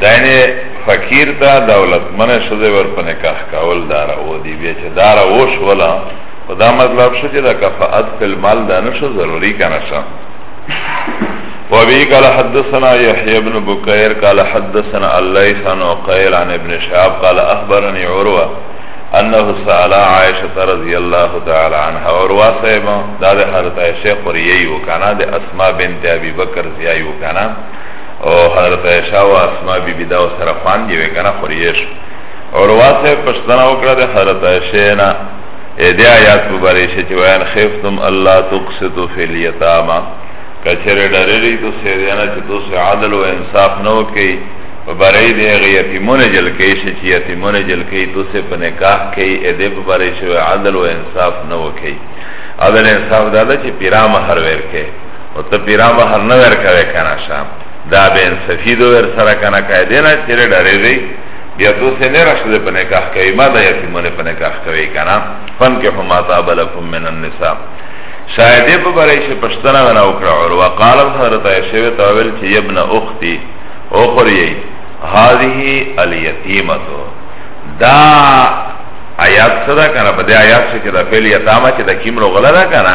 دینه فقیر تا دولت من شده ور په نکاح کول دار او دی بیا چې دار او شولا خدا مطلب شو چې دا کفاءت په مال دا نشه ضروری کنه شه وابي قال حدثنا يحيى بن بكير قال حدثنا الليث عن عقيل عن ابن شهاب قال اخبرني عروه انه سال عائشه رضي الله تعالى عنها عروه صاحب دا حضرت عائشه قريه وکانا د اسماء بنت ابي بکر زیایو کانا او حضرت عائشہ او اسماء بی بی داو سره خوان دی وکنه خوریش اور واسه پښتنه وکړه د حضرت عائشہ نه دې آیات مبارک چې وین خفتم الله تقسط فی الیتاما کچره ډرری تو سه دینا چې تو سه عادل او انصاف نه وکي په برای دی یتیمونه جل کې شي چې یتیمونه جل کې تو سه په نکاح کې دې په برای شو عادل او انصاف نه وکي عادل انصاف دا چې پیرا مہر ورکه او ته پیرا مہر نه ور کوي کنه شام دا به انصفی دو ور سره کنه کای دینا چیرې ډارې دی بیا تو سه نه راشد په نکاح کوي ما دا یتیمونه په نکاح کوي کنه فن کې هم ماتا بلکم من النساء شاهده په برای شه پښتنه ونه وکړه اور وقال حضرت عائشه ته ویل چې ابن اختي او خوري هذه اليتيمه دا آیات صدا کنه په دې آیات کې دا فعل یتامه چې د کیمرو غلا ده کنه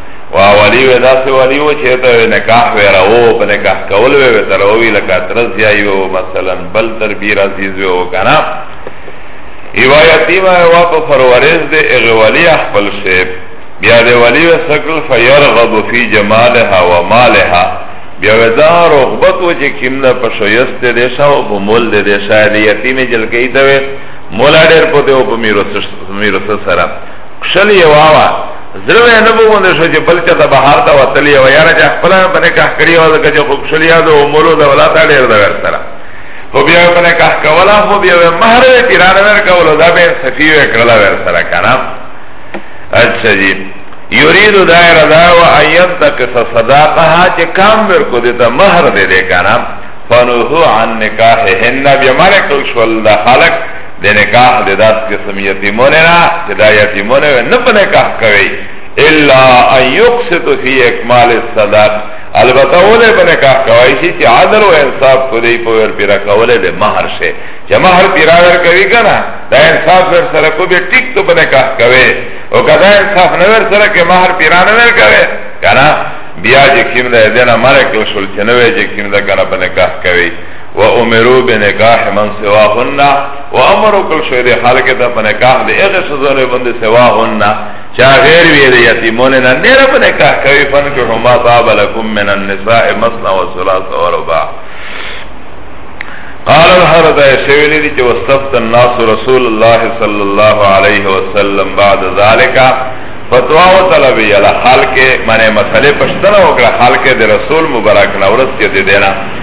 وا ولی وی داسې ولی و چې ته وی نکاح وی راو په نکاح کول وی وی تر وی لکه ترز یای و مثلا بل تر بیر عزیز وی و کنا ایوا یتیم ایوا په فرورز دی اغه ولی خپل شی بیا دی ولی و سکل فیرغب فی جمالها و مالها بیا ودا رغبت و چې کیمنا په شویست دی شاو په مول دی شاید یتیم جلګی ته مولا ډیر په دې او په میرو سره کښل یې واوه زړه یې نه بوندې شو چې بل چا ته بهر ته وتلی او یاره چې خپله مې په نکاح کړې وه ځکه چې خو کښل یاد او مولو د ولاته ډېر د ور سره خو بیا یې په نکاح کوله خو بیا یې مهر یې تیرانه ور کولو دا به صفي یې کړله ور سره که نه اچھا جی یرید دائر دا و ایت تک صداقها چه کام برکو دیتا مهر دیده کنم فنوحو عن نکاحهن بیا مالک شول دا خلق د نکاح د داس قسم یتیمونه نه چې دا یتیمونه نه په نکاح کوي الا ان یقسط فی اکمال الصداق البته ولې په نکاح کوي شي چې عدل او انصاف په دې په ور پیرا کوله د مہر شه چې مہر پیرا ور کوي کنه دا انصاف ور سره کو به ټیک ته په نکاح کوي او کدا انصاف نه ور سره کې مہر پیرا نه ور کوي کنه بیا چې کیم ده دنه مرکل شول چې نو چې کیم ده کنه په نکاح کوي و امرو به نکاح من سوا هننا و امرو کل شوی دی خالق تا پا نکاح دی اغی شزونه بند سوا هننا چا غیر وی دی یتیمون نا نیر پا نکاح کوی فن که هما طاب لکم من النساء مصنا و سلاس و ربا قال الحرد ایسویلی دی چه وستفت الناس رسول الله صلی اللہ علیہ وسلم بعد ذالکا فتوا و طلبی یلا خالق معنی مسئلے پشتنا وکڑا خالق دی رسول مبارک نورس چه دی دینا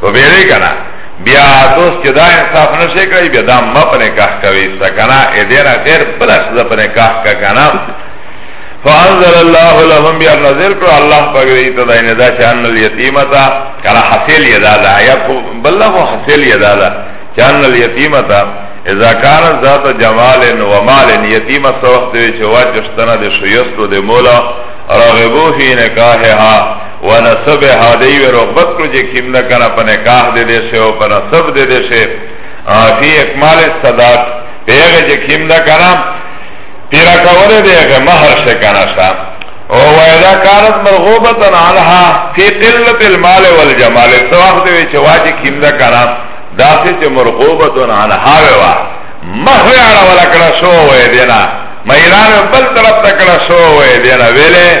په بیره کنا بیا دوست چې دا انصاف نشي کوي بیا دا ما په نکاح کوي سکنا اې دې نه غیر بل څه په نکاح کا کنا فانزل الله لهم بیا نازل کړ الله پاک دې ته دا نه دا چې ان الیتیمتا کنا حاصل یدا دا یا بلغه حاصل یدا دا چې ان الیتیمتا اذا کان ذات جمال و مال یتیمه سوخت چې واجشتنه د شیستو د مولا راغبو فی نکاحها و نصب هادی و رغبت کرو جه کم نکنه پا نکاح ده ده شه و پا نصب ده ده شه فی اکمال صداق پیغه جه کم نکنه پیرا کوله ده مهر شکنه شا او ویدا کانت مرغوبتا عنها فی قلت المال والجمال سو وقت وی چه واجه کم نکنه داسه چه مرغوبتا عنها وی وا مهر علا ولا کرا شو وی دینا میران بل طرف تکڑا شو وی دینا ویلی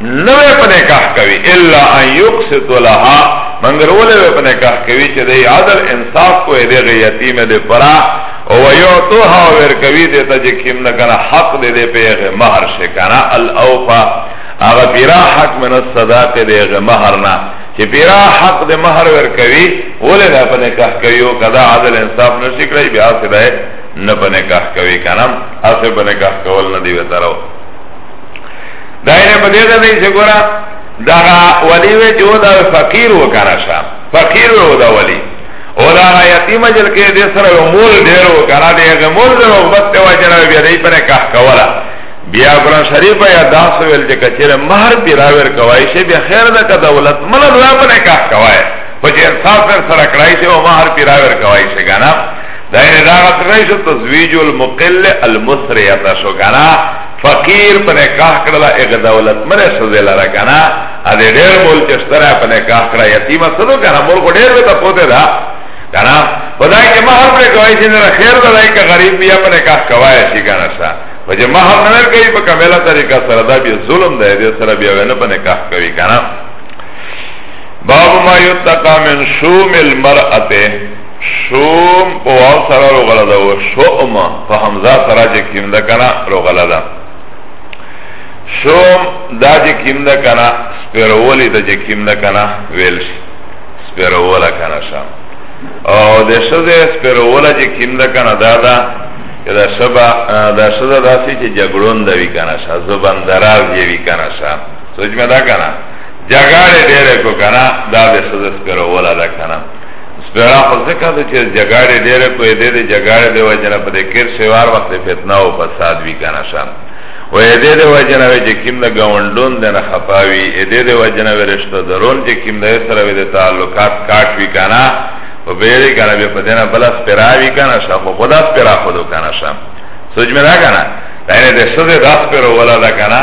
نوې په نکاح کوي الا ان يقسط لها مگر ولې په نکاح کوي چې د عدل انصاف کوی د یتیم د پرا او يعطوها ور کوي د ته چې کیم نه کنه حق دې دې په مہر شي کنه الاوفا هغه پیرا حق من الصداق دې مہر نه چې پیرا حق د مہر ور کوي ولې نه په نکاح کوي او کدا عدل انصاف نشي کوي بیا سره نه په نکاح کوي کنه اسه په نکاح کول نه دی وتاراو دائره بده ده دی چه گورا داغا ولی وی جو دا فقیر و کنشا فقیر و دا ولی او دا غا یتیم جل که دی سر و مول دیر و کنا دی اغی مول دیر و بست و جنا بیا دی پر کح کولا بیا قرآن شریف یا دا سویل چه کچیر مهر پیراویر کوائی شه بیا خیر دا که دولت ملا دولا پر کح کوائی پچه انصاف پر سرکڑائی شه و مهر پیراویر کوائی شه کنا دا این دا غا سرکڑائی شه تزویج المقل المصریت شو کنا فقیر په نکاح کړل اغه دولت منه سزه لره کنه ا دې ډېر مول چې ستره په نکاح کړه یتیمه سره کنه مول کو ډېر وته پوته دا کنه خدای کې مہر پر کوي چې نه خیر دای که غریب بیا په نکاح کوي شي کنه سا وجه مہر نه کوي په کمله طریقه سره دا بیا ظلم دی دې سره بیا ونه په نکاح کوي کنه باب ما یتقا من شوم المرأه شوم په واو سره رو غلا ده و شوم په حمزه سره چې کیم ده کنه رو غلا ده شوم دا چې کیم ده کنه سپیرولی ده چې کیم ده کنه ویل شي سپیروله کنه شام او د شزه سپیروله چې کیم ده کنه دا ده دا شبا دا شزه داسې چې جګړون ده وی کنه شا زبان دراز یې وی کنه شا سوچ مې دا کنه جګړه ډېره کو کنه دا د شزه سپیروله ده کنه سپیرا خو ځکه ده چې جګړې ډېرې کوې دې د جګړې د وجې نه په دې کیر شوار وخت فتنه او فساد وي که نه شه و دې د وجې نه چې کوم د ګاونډون دی نه خفه وي دې د وجې نه رشته درون چې کوم دی سره وي د تعلقات کاټ وي که نه و بیرې که نه بیا په دې نه بله سپیرا وي که نه شه خو خدا سپیرا خودو که نه شه سوچ مې دا که نه یعنی د ښځې دا سپیرو ولا ده که نه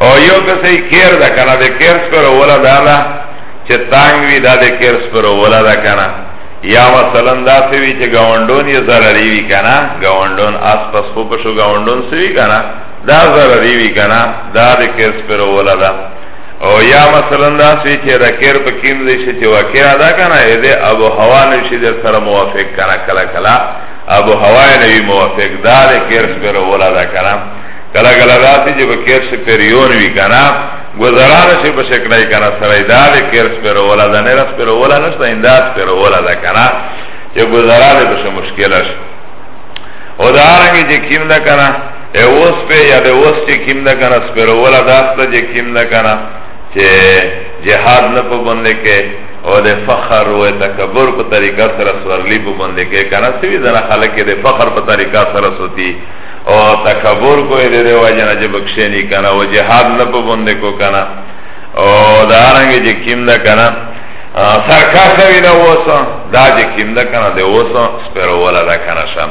او یو کسی کیر دا کنا ده کیر سپر اولا دا دا چه تانگ وی دا ده کیر سپر اولا دا کنا یا مثلا دا سوی چه گوندون یا ضرری وی کنا گوندون آس پس خوبشو گوندون سوی کنا دا ضرری وی کنا دا ده کیر سپر اولا دا او یا مثلا دا سوی چه دا کیر پا کیم دیشه چه وکیر دا کنا ایده ابو هوا نوشی در سر موافق کنا کلا کلا ابو هوا نوی موافق دا ده کیر سپر اولا دا کنا کلا کلا داسی جی با کیرس پر یون وی کنا گذران شی با شکڑای کنا سرائی دا بی کیرس پر اولا دا نیرس پر اولا نشتا انداز پر اولا دا کنا چه گذران بشه مشکل شی او دا آرنگی جی کم دا کنا اوس په یا د اوس چې کیم نه کنه سپرولا داسته چې کیم نه کنه چې جهاد نه په باندې کې او د فخر او تکبر په طریقه سره سورلی په باندې کې کنه سوي ځنه خلک د فخر په طریقه سره سوتي او تکبر کوی ده ده وجه نجه بکشنی کنه و جهاد لپا بنده کو کنه او دارنگه جه کم ده کنه سرکاسوی ده وسا دا جه کم ده کنه ده وسا سپرو ولا ده کنه شم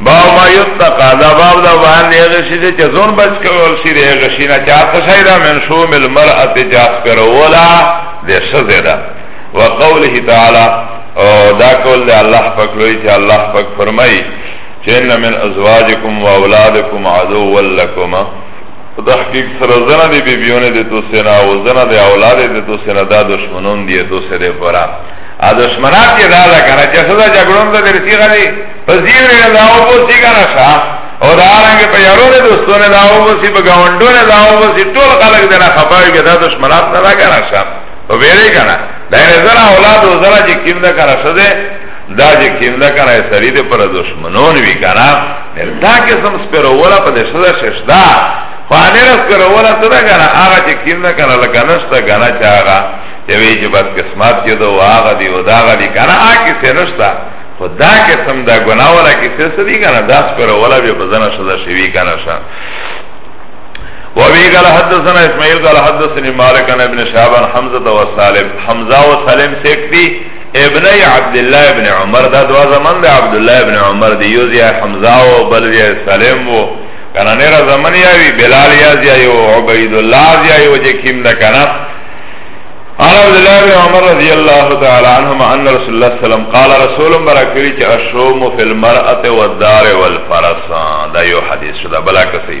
باو ما یتقا دا باب دا بان دی غشی دی چه زون بچ کول شی دی غشی نا چه آتا شای دا من شوم المرأت چه اسپر اولا دی شزی دا و قوله تعالی دا قول دی اللہ پاک لوی چه اللہ پاک فرمائی چه ان من ازواجکم و اولادکم عدو ولکم تحقیق سره زنه دی بیبیونه دی تو سینا و زنه دی اولاد دی تو سینا دا دشمنون دی تو سره پرا ا دشمنات کې دا دا کنه چې سزا جګړون ته درسي غلي پزیر نه دا او په سي کنه شا او دا رنګ په یارو له دوستونه دا او په سي په گاونډونه دا او په سي ټول خلک دنا خپاوي کې دا دشمنات نه دا کنه شا او ویری کنه دا نه زرا اولاد او زرا چې کیم دا کنه سزا دا چې کیم ده کنه سړی دې پر دشمنون وی کنه دا قسم سپرولا په دې شدا ششدا خو نه رس کرولا ته دا کنه هغه چې کیم ده کنه لکه نشته کنه چې هغه چې وی چې بس قسمت کې دو هغه دی او دا هغه دی کنه هغه څه نشته خو دا قسم دا ګناه ولا کې څه سړي کنه دا سپرولا به په ځنه شدا شوی کنه شه وابي قال حدثنا اسماعيل قال حدثني مالك عن ابن شهاب عن حمزه وسالم حمزه وسالم سيكتي ابن عبدالله ابن عمر دا دوا زمان دا عبدالله ابن عمر دی یو زی حمزه و بل زی سلیم و کنا نیرا زمان یاوی بلال یازی یو عبیدالله زی یو جی کم دا کنا عن عبدالله ابن عمر رضی اللہ تعالی عنہما ان رسول اللہ سلام قال رسول برکوی چه اشوم فی المرأت والدار والفرسان دا یو حدیث شده بلا کسی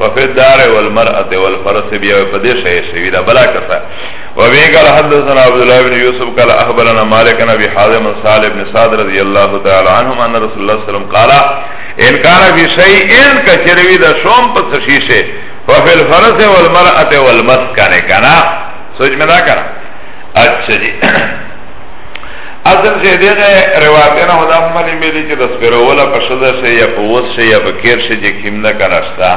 وفي الدار والمرأة والفرس بیا په دې شی شوی دا بلا کسه وبه قال حدثنا عبد الله بن يوسف قال اخبرنا مالك بن ابي حازم عن سالم بن سعد رضي الله تعالى عنهما ان رسول الله صلى الله عليه وسلم قال ان كان في شيء ان كثير ده شوم پس شيشه وفي الفرس والمرأة والمسكن كنا سوچ میں نہ کرا اچھا جی اصل چې دغه روایتونه هدا ملي ملي چې د سپروله په شذا شي یا په وس شي یا په کیر شي چې کیم نه کناشتا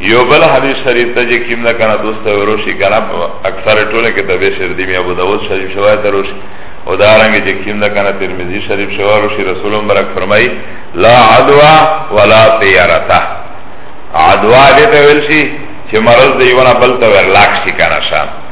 یو بل حدیث شریف ته چې کیم نه کنه دوست وروشي کنه اکثر ټوله کې تبه شر دی ابو داود شریف شوای ته روشي او دا رنګ چې کیم نه کنه ترمذی شریف شوای روشي رسول مبارک فرمای لا عدوا ولا طیرته عدوا دې ته ویل شي چې مرض دی ونه بل ته ورلاک شي کنه شان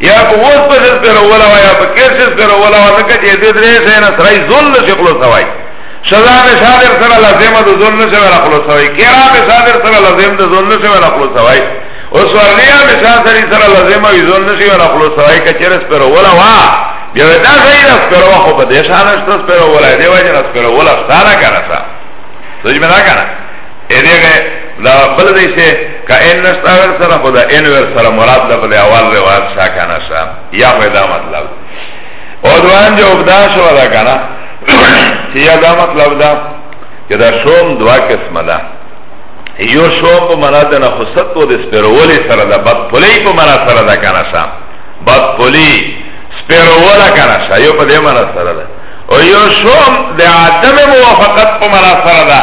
یا په اوس په ځل پر ولا یا په کیسز پر ولا ځکه چې دې درې شي نه سړی ځول نشي خلاص وای سزا به صادر سره لازم ده ځول نشي ولا خلاص وای کرا به صادر سره لازم ده ځول نشي ولا خلاص وای اوس ورنیا به صادر سره لازم وي ځول نشي ولا خلاص وای کچره پر ولا وا بیا دا غیر اس پر وخت په دې شان است پر ولا دی وای نه پر ولا ستاره کنه سا سوچ مې نه کنه ادیگه دا بل دیشه که این نشتاور سره خدا این ور سره مراد دا بل اول روایت شا کنا شا یا خوی دا مطلب او دوان جو ابدا شو دا کنا چه یا دا مطلب دا که دا شوم دوا قسم دا یو شوم پا منا دا نخصت و دا سپرولی سره دا بد پلی پا منا سره دا کنا شا بد پلی سپرولا کنا شا یو پا دی منا سره دا او یو شوم دا عدم موافقت پا منا سره دا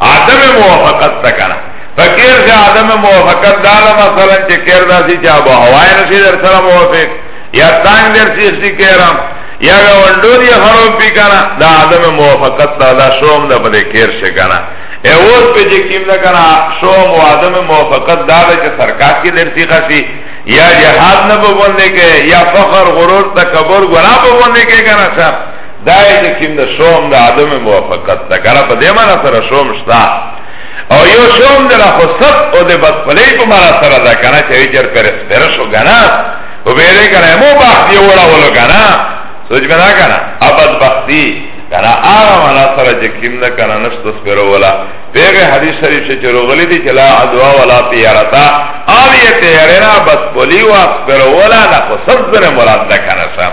عدم موافقت تا کنا فکر سے عدم موافقت دالا مثلا چه کردا سی چه ابو حوائی نسی در سر موافق یا تانگ در سی اسی کرم یا گوندو دی خروب بی کنا دا عدم موافقت تا دا شوم دا پده کر سے کنا اوز پی چه کم دا کنا شوم و عدم موافقت دالا چه سرکاس کی در سی خسی یا جهاد نه بوندې کې یا فخر غرور تکبر ګنا بوندې کې کنه صاحب دای د کیم د شوم د عدم موافقت دا کنه په دې معنی سره شوم شتا او یو شوم د رخصت او د بدپلی په معنی سره دا کنه چې چر پر سپر شو غنا او به دې کنه مو باخ دی وړا ولو غنا سوچ غنا کنه ابد بختی کنه هغه معنی سره چې کیم نه کنه نشت سپر ولا پیغه حدیث شریف چې چروغلی دی چې لا ادوا ولا تیارتا او یې تیارنا بدپلی او سپر ولا د خصت زره مراد ده کنه صاحب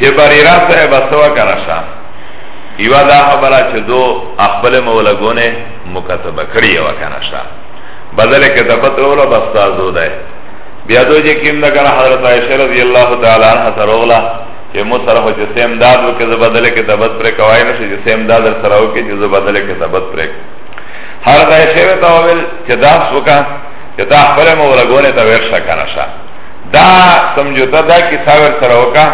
چه بریرا صاحب سوا کرشا یوا دا خبره چه دو اخبر مولگونه مکتبه کری یوا کنشا بدل کتبت رولا بستا زوده بیا دو جه کم دا کنه حضرت عائشه رضی اللہ تعالی عنہ سروغلا چه مو سره خو چه سیم داد وکه زو بدل کتبت پر کوائی نشه چه سیم داد در سره وکه چه زو بدل کتبت پر حضرت عائشه ویتا ویل چه داس وکه چه تا اخبر مولگونه تا ورشا کنشا دا سمجوتا دا کی ساور سره وکا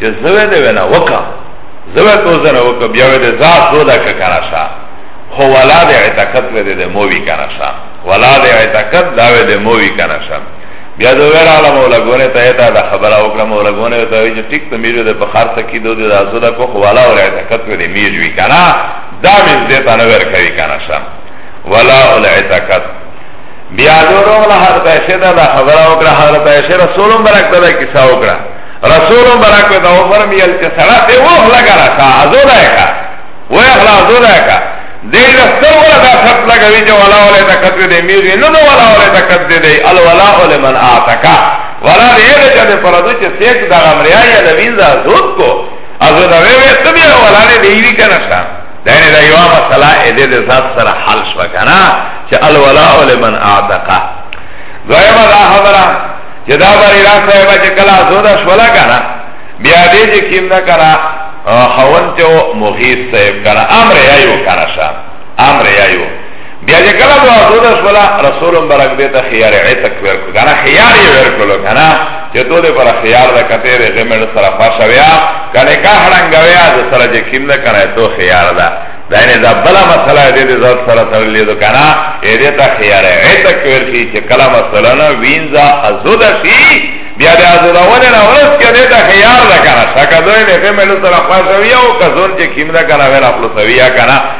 چې زوی دی ونا وکا زوی تو زنه وکا بیا وې ده ذات سودا ک کنه شا خو ولا دې اعتقاد وې ده مووی کنه شا ولا دې اعتقاد دا وې ده مووی کنه شا بیا دو ویرا علا مولا گونه تا ایتا دا خبر اوکرا مولا گونه تا وی جو ٹک تو میرو ده بخار سکی دو ده دا زودا کو خوالا و رعیتا کت وی ده میر جوی کنا دا میز دیتا نویر کری کنا شا ولا و رعیتا کت بیا دورو له حضرت عائشہ دا دا خبر او کړه حضرت عائشہ رسول مبارک ته دا کیسه او کړه رسول مبارک ته او فرمیل چې سره ته و خلا کرا کا ازو دا کا و خلا ازو دا کا دې رسول ولا دا خط لګوي چې ولا ولا دا کتو دې میږي نو نو ولا ولا دا کت دې ال ولا ول من اعتکا ولا دې دې چې پر دې چې سیک دا غمریا یا نبی زاد کو ازو دا وې ته بیا ولا دې دی کنه دینه دا یو مسئله دې د ذات سره حل شو کنه چې الولاء لمن اعتق دویمه دا خبره چې دا بری را صاحب چې کله زوده شولا کنه بیا دې چې کیم نه کنه خون ته مغیث صاحب کنه امر یایو کنه شا امر یایو بیا چې کله دعا زوده شولا رسول مبارک دیتا خیار عتق ورکو کنا خیار یې ورکولو کنا چې تو دې پر خیار د کته دې غمړ سره فاشه بیا کله کا هرنګ بیا د سره چې کیم نه کنه تو خیار ده دا نه دا بلا مسله دې دې ذات سره سره لیدو کنا اې دې تا خیار عتق ورکی چې کله مثلا نه وینځه ازوده شي بیا د ازداونه نه ورس کې دې ته خيار ده کنه شکه دوی نه په ملو سره خاصوي او کزون چې کیمدا کنه ور خپل سویا کنه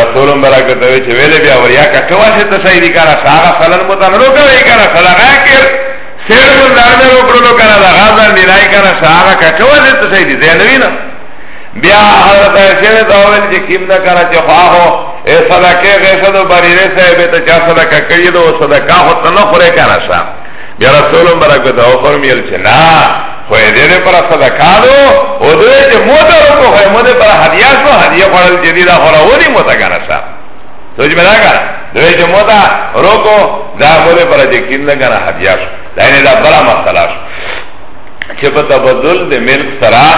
رسول مبارک ته چې ویلې بیا وریا کټه واسه ته صحیح دي کارا ساغه فلن مو ته نه کوي کارا صدقه کړ سیر مون دار نه وکړو کارا دا غازن دی نه کارا ساغه کټه واسه ته صحیح دي زه نه وینم بیا حضرت ایسه دا ویل چې کیم دا کارا چې خواهو اے صدقه غیصد و بریره صاحب ته چا صدقه کړی دو صدقه خود نه خوره کارا صاحب بیا رسول هم برکت او فرمیل چه نا خوی دیده پر صدقا دو او دوی چه موتا رکو خوی موتا پر حدیه شو حدیه خورل جدیده خورا ولی موتا گانا شا سوچ میں دا گانا دوی چه موتا رکو دا موتا پر جکین لگانا حدیه شو دا اینه دا برا مسئلہ شو چه پا تبدل ده ملک سرا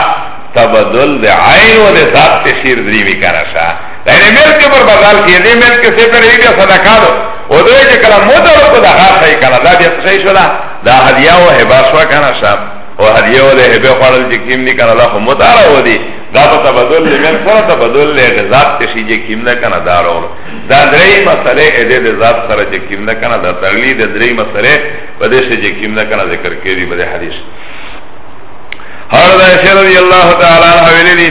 تبدل ده عین و ده ذات تشیر دریمی کانا شا یعنی ملک پر بدل کی دی ملک سے پر ای بیا صدقہ دو او دوی چه کلا مدلو کو دا غار خی کنا دا بیا سشای شو دا دا حدیه و حبا شو کنا شام و حدیه و دی حبا خوڑل چه کم دی کنا دا خو مدارا و دی دا پا تبدل لی ملک سر تبدل لی غذاب تشی چه کم دا کنا دا رو دا دری مسئله ایده دی ذات سر چه کم دا کنا دا تغلی دی دری مسئله بدش چه کم دا کنا ذکر کری بده حدیث حضرت عائشہ رضی اللہ تعالی عنہ ویلی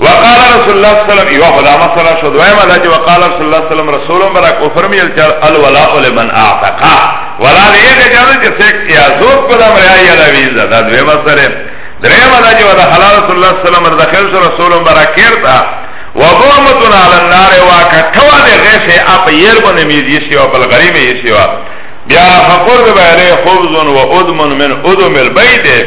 وقال رسول الله صلی الله علیه وسلم یو خدا مسله شو دویمه دا چې وقال رسول الله صلی الله علیه وسلم رسول برک او فرمیل چې الولاء لمن اعتق ولا دې دې جوړ چې سیک یا زوب په امر ای علی ویزا دا دویمه سره دریمه دا چې ودا حلال رسول الله صلی الله علیه وسلم داخل سره رسول برک کرتا وضرمتنا علی النار وکټوا دې غیشه اپ ير باندې میږي شی او بل غریب یې شی بیا فقر به له خبز و ادمن من ادم البيت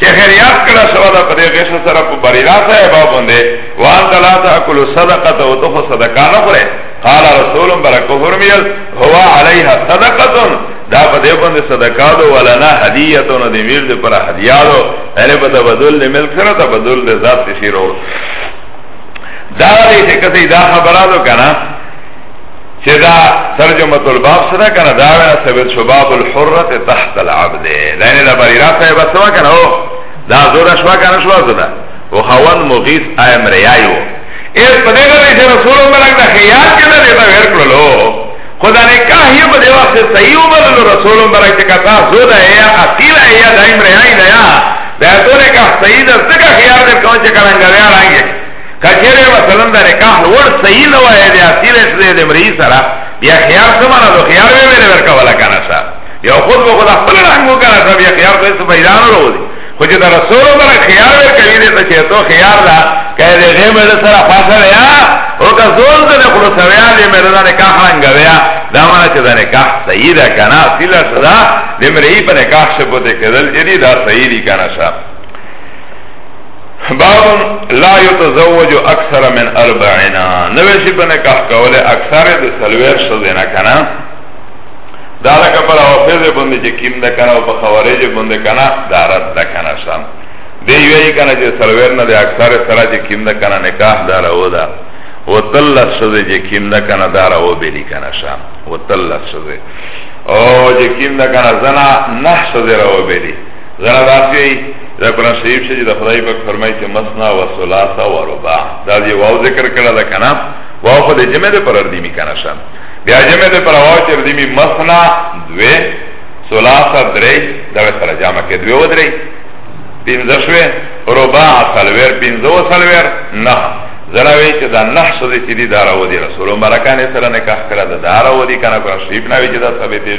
چه خیر یاد کلا شوا دا پده غیش سر پا بریرا صاحبا بنده وان تلا تا اکلو صدقه تا و تو خو صدقه نخوره قال رسول برکو فرمیل هوا علیها صدقه تن دا په دې باندې صدقه دو ولا نه هدیه ته نه دی ویل دې پر هدیه دو اره په تبدل دې ملک سره تبدل دې ذات شي رو دا دې څه کته دا خبره دو کنه چه دا ترجمت الباب سره کنه دا وینا ثبت شباب الحرت تحت العبد دا یعنی دا بریرا صاحب سوا کنه او دا زور شوا کنه شوا زده و خوان مغیث ایم ریایو ایس پده گره چه رسول ملک دا خیال که دا دیتا ویر کلو خدا نے کہا یہ بدے وقت صحیح عمر رسول ملک چه کتا زوده ایا اصیل ایا دائم ریای دیا دا تو نے کہا صحیح دا سکا خیال در کون چه کرنگا ویر آئیے کچره مثلا دا نکاح لوړ صحیح نه وای دی اصل اسره د مری سره بیا خيار سمانه دو خيار وی ویل ورکا ولا کنه سا یو خود به خدا خپل رنگو کنه سا بیا خيار ته څه پیدا نه وروزي خو چې دا رسول الله خيار ور کوي دې ته چې تو خيار دا کای دې غیم له سره فاصله یا او کا زول دې خپل سویا دې مې دا نکاح رنگ ویا دا معنی چې دا نکاح صحیح ده کنه اصل سره د مری په نکاح شپته کېدل جدي دا صحیح دي کنه سا باب لا يتزوج اکثر من اربعنا نوشی په نکاح کوله اکثر د سلویر شوه نه کنه دا لکه پر اوفیز باندې چې کیم ده کنه او په خوارج باندې کنه دارت ده کنه شام دی وی کنه چې سلویر نه د اکثر سره چې کیم ده کنه نکاح دار او ده و تلت شده جه کم ده کنه داره و بلی کنه شا و تلت شده او جه کم ده کنه زنا نه شده را و بلی زنا داخوی دا قرآن شریف شدی دا خدای پاک فرمائی چه مسنا و سلاسا و ربا دا دی واو ذکر کرده دا کنا واو خود جمع ده پر اردیمی کنا شا بیا جمع ده پر واو چه اردیمی مسنا دوی سلاسا دری دا سر جامع که دوی و دری پینزشوی ربا سلویر پینزو سلویر نه زراوی چه دا نه شده چه دی دارا و دی رسول مبرکانه سر نکاح کرده دارا و دی کنا قرآن شریف ناوی چه دا ثابتی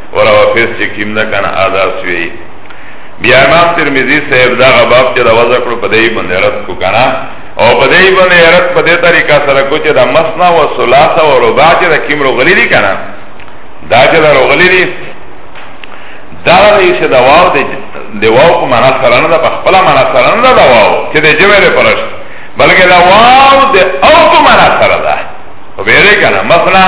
ورا وفیس چه کم ده کن آداء سوی بیا امام ترمیزی صاحب دا غباب چه دا وضع کرو پدهی بنده رد کو کنا او پدهی بنده رد پده طریقه سرکو چه دا مصنع و سلاسا و ربا چه دا کم رو غلی دی کنا دا چه دا رو غلی دی دا دا ایسه دا واو دی دی واو کو مانا سرانه دا پخپلا مانا سرانه دا دا واو چه دی جمع دی پرشت بلکه دا واو دی او کو مانا سرانه دا بیره کنا مصنع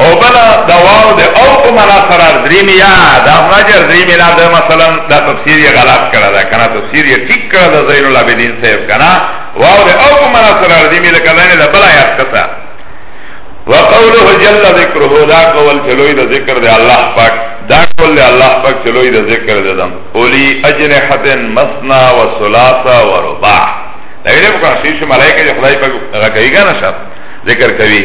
او بلا دا واو ده او په منا سره دریمی یا دا ماجر دریمی لا ده مثلا دا تفسیر یې غلط کړه دا کنه تفسیر یې ټیک کړه دا زین العابدین صاحب کنه واو ده او په منا سره دریمی دا کنه دا بلا یا کته وقوله جل ذکره دا قول چلوی دا ذکر ده الله پاک دا قول ده الله پاک چلوی دا ذکر ده دم اولی اجنحت مسنا و سلاسا و رباع دا ویلی بکنه شیش ملائکه جا خدای پاک غکایی گا نشد ذکر کوي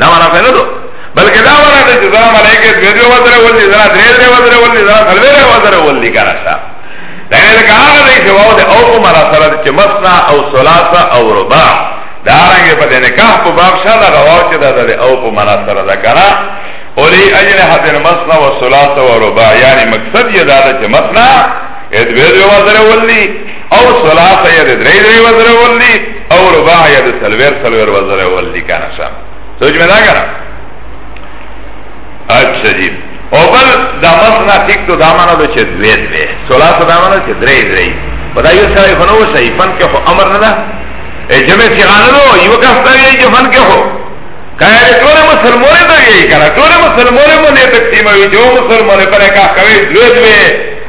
دا معنا څه نه دو بلکې دا معنا ده چې زرا ملائکه دوی دوی وزره ولې زرا درې درې وزره ولې زرا څلور وزره ولې کنه شا دا نه کار دی چې واو ده او مرا سره چې مسنا او ثلاثه او رباع دا رنګ په دې نکاح په باب شاله غواو چې دا ده او په مرا سره ده کنه اولی اجل حضر مسنا و ثلاثه و رباع یعنی مقصد یې دا ده چې مسنا ادوی دوی وزره ولې او ثلاثه یې درې درې وزره ولې او رباع یا ده سلویر سلویر وزره والدی کانا شا سوچ میں دا کنا اچھا جی او بل دا مسنا تک تو دامانا دو چه دوی دوی سلاسو دامانا چه دری دری و دا یو سرائی خنو شای فن که خو امر ندا جمع سیغانو دو یو کس دوی جو فن که خو کایره ټول مسلمانې ته یې کړه ټول مسلمانې مونږ ته تیمه وی جو مسلمانې پر کا کوي دوی دوی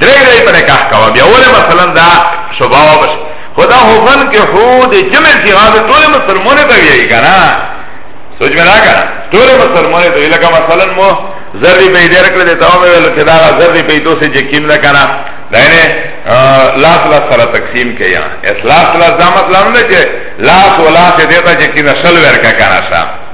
درې درې په نکاح کوا بیا ولې مثلا دا شوباو بس خدا حسن کې هو د جمع سی هغه ټول مسلمانې ته ویي کنه سوچ مې راکا ټول مسلمانې ته لکه مثلا مو زری به دې رکړې ته او ویل چې دا زری به دوه سي جکیم نه کنه دا نه لاس لاس سره تقسیم کې یا اخلاص لاس دا مطلب نه چې لاس ولا ته دې ته جکیم شل ورکا کنه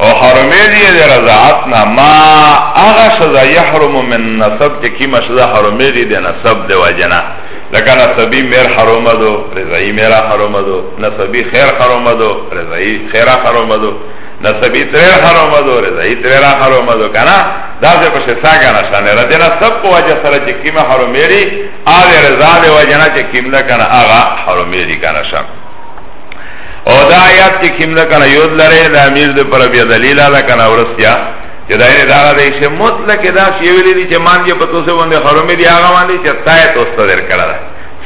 او حرمه دی دی رضاعتنا ما اغا شزا یحرم من نصب چه کیما شزا حرمه دی دی نصب دی وجنا لکه نصبی میر حرمه دو رضایی میرا حرمه دو نصبی خیر حرمه دو رضایی خیرا حرمه دو نصبی تریر حرمه دو رضایی تریرا حرمه دو کنا دا سه پشه ساگا نشانه را دی نصب کو وجه سر چه کیما حرمه دی آده رضا دی وجنا چه کیم دا کنا اغا حرمه دی کنا شم او دا آیات چې کوم ده کنه یود لري د امیر د پر بیا دلیل ده کنه ورسیا چې دا یې دا ده چې مطلق دا شی ویلې دي چې مان یې په توسه باندې حرمه دی هغه باندې چې تای توسته در کړه ده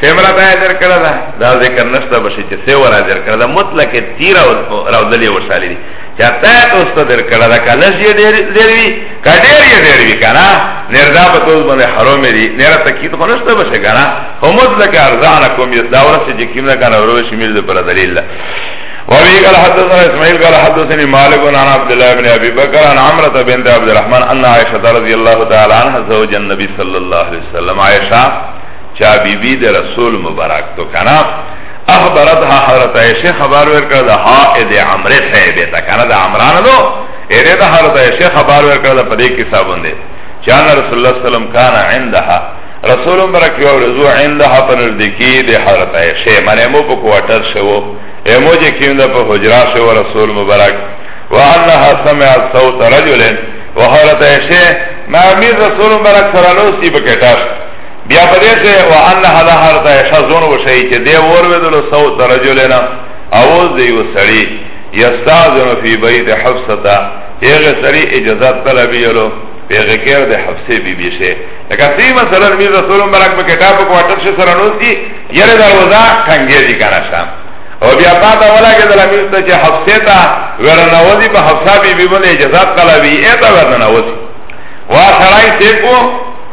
سیمرا تای در کړه ده دا ذکر نشته بشي چې سیورا در کړه ده مطلق تیر او راودلې وشالې دي چې تای توسته در کړه ده کله یې ډېر ډېر وی کډېر یې ډېر وی کنه نردا په توسه باندې حرمه دی نرا تکید خو نشته بشي کنه همز لکه ارزانه کوم یو دا ورسې چې کیم نه کنه ورو شمیر د پر دلیل وابي قال حدثنا اسماعيل قال حدثني مالك عن عبد الله بن ابي بكر عن عمرة بنت عبد الرحمن ان عائشة رضي الله تعالى عنها زوج النبي صلى الله عليه وسلم عائشة چا بی بی ده رسول مبارک تو کنا اخبرتها حضرت عائشة خبر ورکر ده ها ده عمره صحبه تا کنا ده عمران دو ایده ده حضرت عائشة خبر ورکر ده پده کسا بنده چانا رسول الله صلی اللہ علیہ وسلم کانا عندها رسول مبارک یو رزو عندها پر نزدیکی دی حضرت عائشه من امو په کوارټر شوو امو جه کیونده په حجرا شوو رسول مبارک وانها سمعت صوت رجل و حضرت عائشه ما امیر رسول مبارک سره لوسی په کټاش بیا په دې سه وانها له حضرت عائشه زون وشي چې دی ور ودل صوت رجل نه اواز دی وسړي یستاذن فی بیت حفصه هغه سړي اجازه طلبیلو پیغه کېر د حفصه بیبي شه لکه سی مثلا میر رسول مبارک په کتاب په کوارټر شي سره نوز کی یره دروازه ټنګې دي کنه شام او بیا پاتا ولا کې دلا میر ته چې حفصه تا ورنوځي په حفصه بی بی باندې اجازه طلبي اته ورنوځي وا سړای ته کو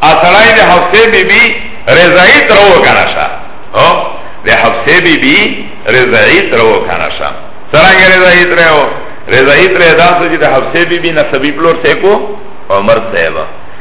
ا سړای د حفصه بی بی رضای ترو کنه شا او د حفصه بی بی رضای ترو کنه شا څنګه رضای ترو رضای تر داسې چې د حفصه بی بی نسبی پلور ته کو عمر صاحب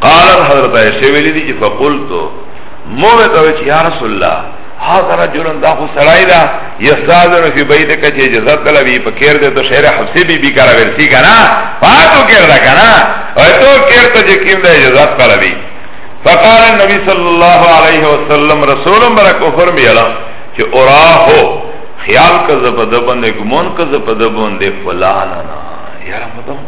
قالت حضرت عائشہ ویلی دی چې فقلت مو ته چې یا رسول الله هاذا رجل دا خو سړی دا یستاذن فی بیتک چې اجازه طلبی په کېر دې ته شهر حفصه بی بی کرا ورسی کنه پاتو کېر دا کنه او ته کېر ته چې کیم دا اجازه طلبی فقال النبي صلى الله عليه وسلم رسول برک فرمایلا چې اوراه خیال کذب دبن ګمون کذب دبن دې فلانا یاره مدام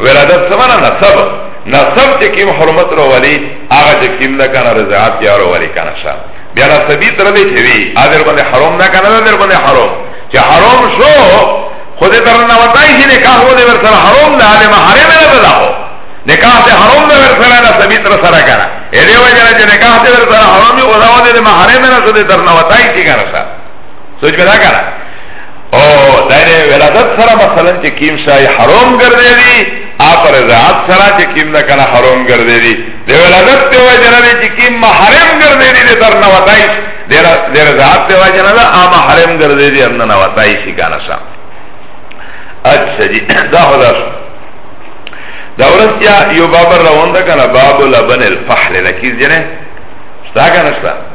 ولادت سمانا نصب نصب چه کم حرمت رو ولی آغا چه کم نکانا رضاعت یا رو ولی کانا شا بیا نصبی ترده چه وی آدر بنده حرم نکانا آدر بنده حرم چه حرم شو خود تر نوتای چه نکاح رو ده ورسر حرم ده آده محرم ده ده هو نکاح ده حرم ده ورسر نصبی تر سر کانا ایده وجه چه نکاح ده ورسر حرم ده محرم ده ده تر نوتای چه کانا شا سوچ پیدا کنا او دائره ولادت سرا مثلا چه کیم شای حرام کرده دی آپ رضاعت سرا چه کیم دا کنا حرام کرده دی دی ولادت تی وجنه دی چه کیم محرم کرده دی دی در نواتایش دی رضاعت تی وجنه دا آما حرم کرده دی ارنا نواتایشی کانا شا اچھا جی دا خدا شو دا ورس یا یو بابر روان دا کنا باب لبن الفحل لکیز جنه شتا کانا شتا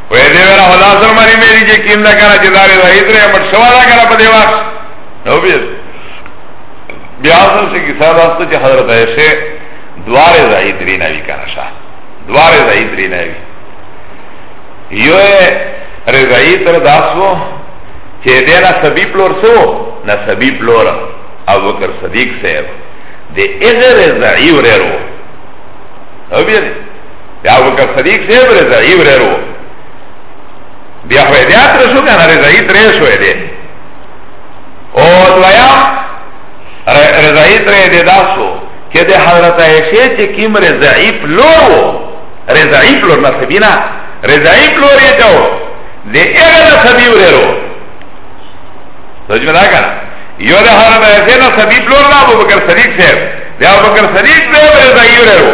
وی دی ویرا خدا سر مری میری جی کیم دا کرا چی داری دا حیدر امت شوا دا کرا پا دیواق نو بیز بیاسن سے کسا داستو چی حضرت ایسے دوار دا حیدری نوی کرا شا دوار دا حیدری نوی یو رضایی تر داسو چی دینا سبی پلور سو نا سبی پلور ابو بکر صدیق صاحب دی اغیر رضایی وریر وو نو بیز یا بکر صدیق صاحب رضائی وررو بیا خو دې اتر شو کنه رضائی ترې شو دې او دویا رضائی ترې دې داسو کې د حضرت عائشہ چې کیم رضائی پلو رضائی پلو نه سبینا رضائی پلو یې جاو دې هغه سبی وررو سمجھ دا کنه یو د حضرت عائشہ نه سبی پلو نه ابو بکر صدیق صاحب بیا ابو بکر صدیق صاحب رضائی وررو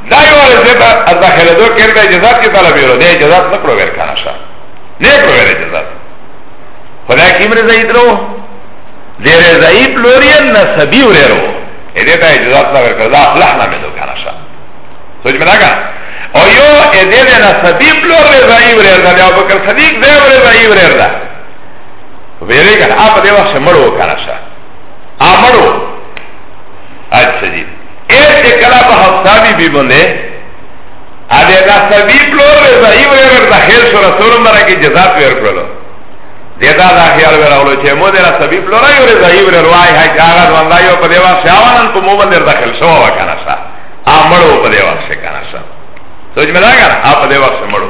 دا یو ورځ ته از داخله دو کړه اجازه کی طلب یو دی اجازه نه کړو ور کنه شا نه کړو ور اجازه خدا کی مر زید رو زیر زید لورین نسبی ورو اده ته اجازه نه ور کړه دا اخلاق نه ملو کنه شا سوچ مې راګه او یو اده نه نسبی لور زید ورو دا ابو بکر صدیق دی ورو زید ورو دا ویری کنه اپ دیو سمړو کنه شا امړو اچھا جی ایر چه کلا پا حفظابی بی بنده اده دا سبی پلور رضایی ویرر دا خیر شو رسول مرا کی جزات ویر کرلو ده دا دا خیال ویرولو چه مو ده سبی پلور یو رضایی ویرر وای حی که آغا دوان دا یو پا دیوا شاوانن پا مو بندر داخل شو وکانا شا آمڑو پا دیوا شکنشا سوچ میں دا گا نا آپ دے وقت مڑو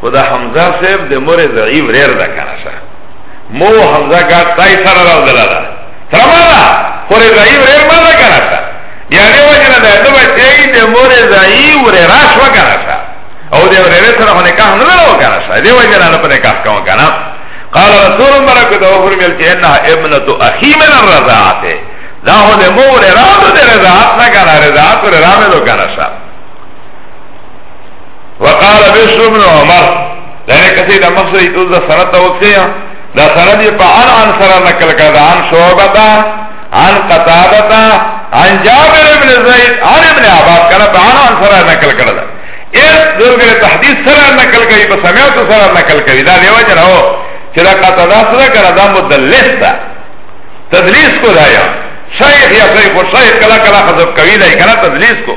خو دا حمزه صاحب د مور ضعیف ریر ده کنه شه مو حمزه ګاټ تای سره راوړل ده ترمالا خو ریر ضعیف ریر ما ده کنه شه بیا دی وجنه ده ته بچی د مور ضعیف ریر راش وکنه شه او د ریر سره خو نکاح نه لرو کنه شه دی وجنه نه په نکاح کوم کنه قال رسول الله کو ته فرمایل چې انها ابنه اخی من الرضاعت دا هو د مور ریر ده رضاعت نه کنه رضاعت ریر رامه لو کنه شه وقال بشر بن عمر لانه کسی دا مصر ایتو دا سنت وقتی دا سنت پا عن عن سر نکل کرده عن شعبتا عن قطابتا عن جابر ابن زید عن ابن عباد کنا پا عن عن سر نکل کرده ایر دلگر تحدیث سر نکل کری پا سمیتو سر نکل کری دا دیو جن ہو چرا قطابتا سر کرده دا مدلس دا تدلیس کو دایا شیخ یا شیخ و شیخ کلا کلا خضب کوی دای کنا تدلیس کو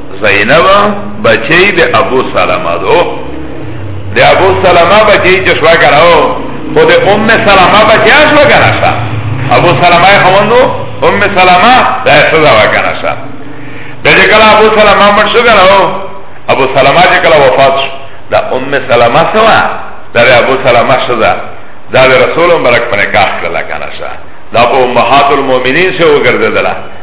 زینب بچی د ابو سلمہ دو د ابو سلمہ بچی چې شو کراو خو د ام سلمہ بچی شو کرا شا ابو سلمہ خوندو ام سلمہ د سزا وکړا شا د کله ابو سلمہ مړ شو کراو ابو سلمہ چې کله وفات شو د ام سلمہ سوا د ابو سلمہ شزا د رسول مبارک په نکاح کړه کنه شا دا په امهات المؤمنین سره وګرځیدله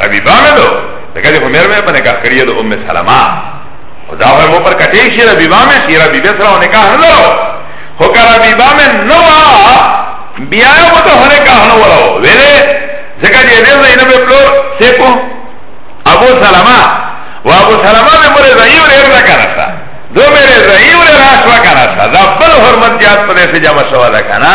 ربی بانه دو دکا دی خمیر میں پا نکاح کریه دو ام سلمہ و دا خوی مو پر کتیشی ربی بانه شی ربی بیس راو نکاح ندارو خو که ربی بانه نوا بیایو بتا خو نکاح نورو ویلی زکا جی دیز اینو بی پلور سیکو ابو سلمہ و ابو سلمہ بی مور زیور ایر نکرسا دو میرے زیور راش وکرسا دا بل حرمت جات پدیسی جمع شوالا کنا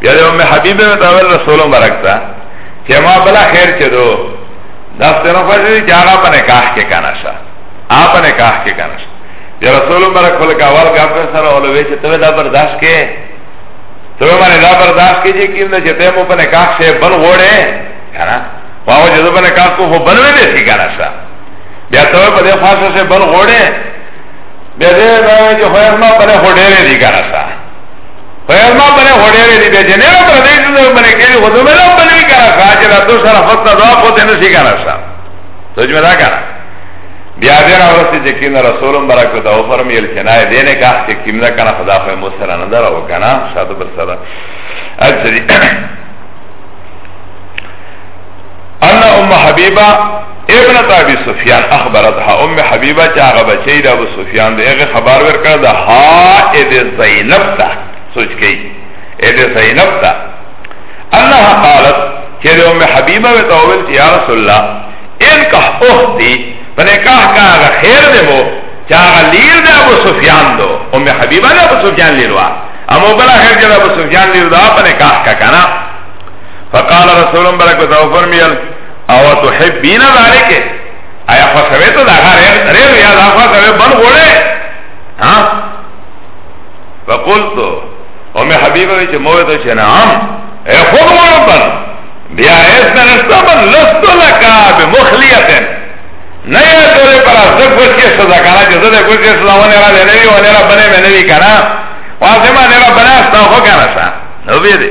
بیا د ام حبیبه متاول رسول مبارک تا چې ما بلا خیر چې دو دا ستنه فاجی چې هغه په نکاح کې کنه شه اپ نکاح کې کنه شه یا رسول مبارک خلک اول کافر سره اولوي چې ته دا برداشت کې ته باندې دا برداشت کې چې کینده چې ته مو په نکاح شه بل غوړې کنه واو جزو بنا کار کو خو بلوی دیسی کانا شا بیا تو پا دی خاصو سے بل غوڑے بیا دی بای جو خیر ما پنے خو دیرے دی کانا شا ویل ما بنه خوڑیره دی بیچه نیرا پر دیسی در بنه کلی خودو ملو بنوی کارا خواه چه لاتو سر فتنا دعا خود نسی کارا شا سوچ میں دا کارا بیا دیر آورسی چه کم رسولم برا کتا او فرمیل چه نای دینه کاخ چه کم دا کنا خدا خواه موسر اندر او کنا شاد برسر اجزدی ان ام حبیبه ابن ابي سفيان اخبرتها ام حبيبه چې هغه بچی دا ابو سفيان دی هغه خبر ورکړ دا ها اې د زینب ته سوچ کئ اې د زینب ته انها قالت چې ام حبيبه ته وویل چې یا رسول الله ان کا اختي په نکاح کا هغه خیر دی مو چې هغه لیر دی ابو سفيان دو ام حبيبه ابو سفيان لیروا امو بلا خیر چې ابو سفيان لیر دا په نکاح کا کنه فقال رسول الله برکت او فرمیل او تحبین ذالک ایا خوشوی تو دا غره ری یا دا خوشوی بن غوړې ها فقلت او می حبیبه چې مو ته چې نعم اے خود مو بن بیا اس نه سمن لست لك بمخلیتن نه یې ته پر ازک وکې سزا کنه چې زه کوم څه سزا ونه را لری ونه را بنې مې نه وی کنه واسه ما نه را بناستا هو کنه سا نو به دې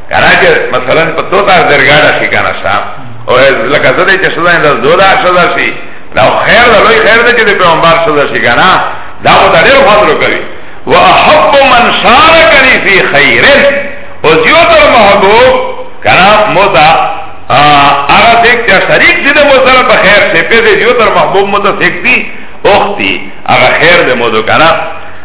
کنا چه مثلا پا تو تا درگاڑا شی کنا شا او لکه زده چه شده این دا زودا شده شی دا خیر دا لوی خیر دا چه دا پیغمبر شده شی کنا دا خو دا دیر فضلو کری و احب من شارکنی فی خیرن او زیوتر محبوب کنا موتا اغا سیک چه شریک سی دا موتا پا خیر سی پیزی زیوتر محبوب موتا سیک دی اختی اغا خیر دا موتا کنا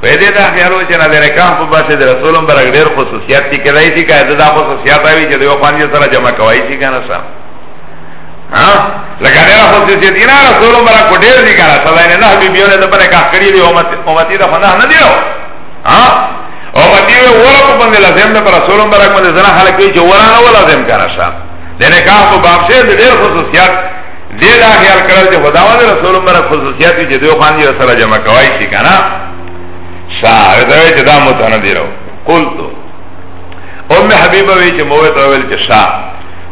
پیدا دا خیالو چې نه د نکاح په باسه د رسول مبارک ډېر خصوصیات دي کړای شي کړه دا خصوصیات وي چې یو خان یو سره جمع کوي شي کنه سم ها لکه ډېر خصوصیات نه رسول مبارک کو ډېر دي کړه سلای نه نه بیبیونه د پنه کاخ کړی دی امت امتی دا فنا نه دیو ها او باندې ور په باندې لازم ده پر رسول مبارک باندې زنا حالت کې چې ورانه ولازم کړه سم د نکاح په باب سره ډېر خصوصیات دې دا خیال کړل چې خداوند رسول مبارک خصوصیات چې دوی خان دي سره جمع کوي شي کنه شاعر دا چې دا متنه دی راو قلت ام حبیبه وی چې موه ته ویل چې شا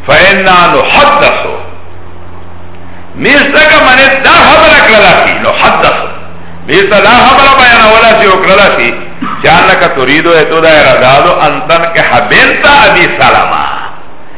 فإنا نحدث میسته که منه دا خبره کړلا شي نحدث میسته دا خبره بیان ولا شي وکړلا شي چې انک تريدو اتو دا اراده انتن کې حبنت ابي سلامه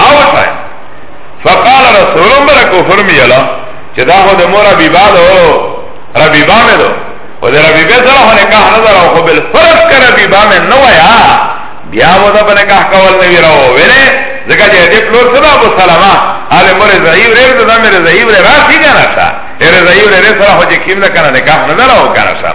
او ټای فقال رسول الله کو فرمیلا چې دا هو د مور ابي باد او ربي بامه دو او د ربي به سره هله کا نظر او خو بل فرض کر ربي بامه نو یا بیا و دا بنه کا کول نه ویرا و ویله زکه چې دې پلور سره ابو سلامه هله مور زعیب رې دا مې زعیب رې راځي کنه تا رې زعیب رې سره هو چې کیم نه کنه کا نظر او کنه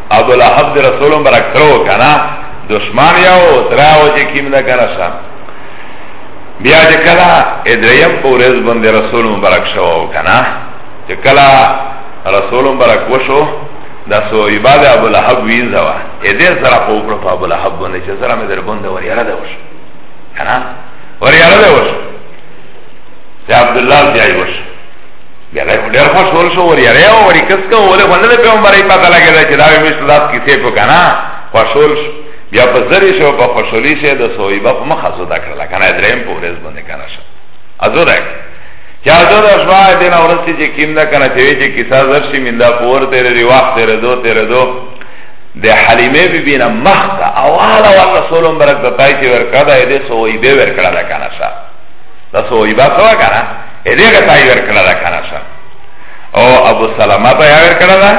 ابو لحب دی رسول مبرک ترو کنا دشمن یاو تراو چه کم دا کنا شا بیا چه کلا ادریم پورز بند رسول مبرک شواو کنا چه کلا رسول مبرک وشو دا سو عباد ابو لحب ویزا وا ادیر سرا پوکر پا ابو لحب بنده چه سرا می در بنده وری ارد وش کنا وری ارد وش چه عبدالله بیای وش یاره خو ډېر خوشحال شو ور یاره او ور کس کو ولې خو نه پیغمبر یې پته لګېده چې دا به مې ستاسو داس کیسې په کنه خوشحال شو بیا په زری شو په خوشحالي شه د صویبه په مخه زده کړل کنه دریم په ورځ باندې کنه شو ازوره یا زه د شوا دین اورستی چې کیم نه کنه چې چې کیسه زر شي مندا پور تیر دی وخت تیر دو تیر دو د حلیمه بی بی نه مخ ته اواله ورسولم برکت پای چې ورکړه دې سویبه ورکړه کنه شو دا صحیبه سوا کنه ایده غطای ورکلا دا کنه شا او ابو سلامه پا یاور کرده دا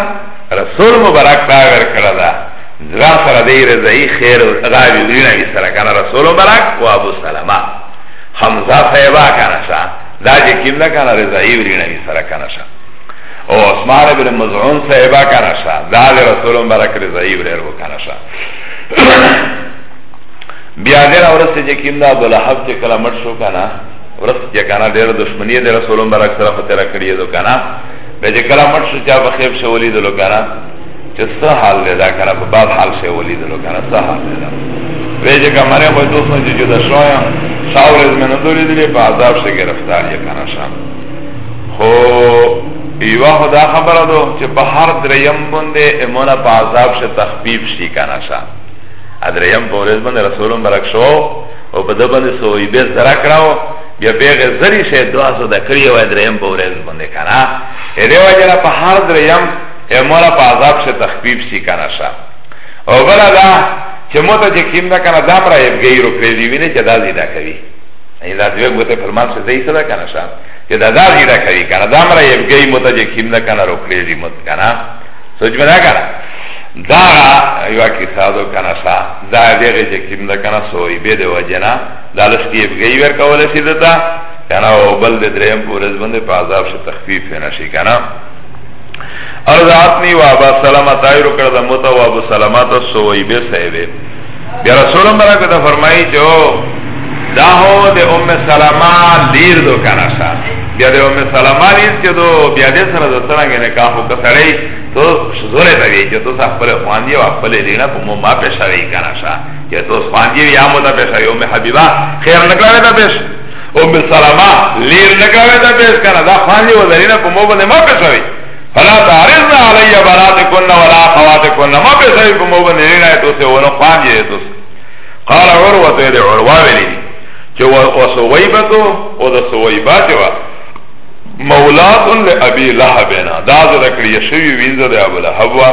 رسول مبرک پا یاور کرده دا زرا سر دی رضایی خیر غاوی ورینه بی سر کنه رسول مبرک و ابو سلامه حمزه صحیبه کنه شا دا جه کم دا کنه رضایی ورینه بی سر کنه شا او عثمان ابن مزعون صحیبه کنه شا دا رسول مبرک رضایی ورینه بی سر کنه شا بیا دیر ورس چې کیم دا ابو لهب چې کله مړ شو کنه ورس چې کنه ډیر دښمنی د رسول الله برک سره په تیر کړی دو کنه به چې کله مړ شو چې په خیب شو ولید لو کنه چې څه حال دی دا کنه په باب حال شو ولید لو کنه څه حال دی وی چې کمره په دوه سن چې جدا شو یا شاورز منو دوری دی په عذاب شي گرفتار یا کنه شام خو یو خدا خبره دو چې په هر دریم باندې امونه په عذاب شي تخفیف شي کنه شام ادریم په ورځ باندې رسول مبارک شو او په دبا باندې سوې به زرا کړو بیا پیغه زری شه دعا سو د کړی و ادریم په ورځ باندې کنه اې دی وجه په هر دریم امورا په عذاب شه تخفیف شي کنه شه او بل دا چې موته چې کیم دا کنه دا پر یو غیرو کړی دی ویني چې دا زیدا کوي ای دا دوی غوته فرمان څه دی سره کنه شه چې دا دا زیدا کوي کنه دا مر یو غی موته چې کیم دا کنه رو کړی دی مت کنه سوچ بدا کنا دا یو کیسا دو کنا سا دا دیگه چه کم دا کنا سوئی بی دو جنا دا لسکی افگئی ور کولا سی دتا کنا او بل دی درین پورز بنده پا عذاب سے تخفیف نشی کنا ارزاتنی و ابا سلامت آئیرو کرده متا و ابو سلامت سوئی بی سیده بیا رسول الله کو ته فرمایي چې او دا هو د ام سلمہ لیر دو کنه شا بیا د ام سلمہ لیر چې دو بیا د سره د څنګه نه کا هو کسړی تو زوره ته وی چې تو خپل خوان دی او خپل لینا په مو ما پېښه وی کنه شا چې تو خوان دی یا مو ته پېښه یو مې حبیبا خیر نکړه ته پېښه ام سلمہ لیر نکړه ته پېښه کنه دا خوان دی و لینا په مو باندې ما پېښه وی فلا تعرضن علی بناتکن ولا اخواتکن ما به سوی په مو باندې نه تو سه ونه خوان یې تو قال عروه دې عروه ویلی چې او سویبتو او د سویبات وا مولات لابي لهبنا دا ذکر یې شوی وینځه د ابو لهب وا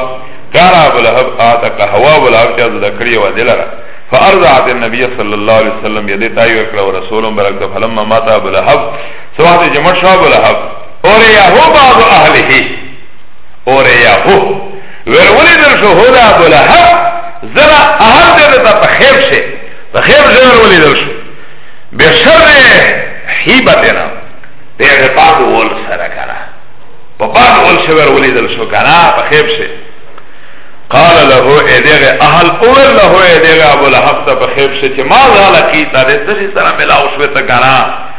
کار ابو لهب آتا که هوا ابو لهب چې ذکر یې و دلاره فارضعت النبي صلى الله عليه وسلم يدي تايو اکرا ورسولم برکت فلما مات ابو لهب سواد جمع شاب لهب اوریاه بعض اهله اوریاه ورولی در شو هدا ابو لهب زرا اهل دې ته په خیب شي په خیب شي ورولی در شو به شر حیبتنا دې په پاد ول سره کرا په پاد ول شو ورولی در شو کرا په خیب شي قال له ادغه اهل اول له ادغه ابو لهب ته په خیب شي چې ما زال کیتا دې څه سره ملاو شو ته کرا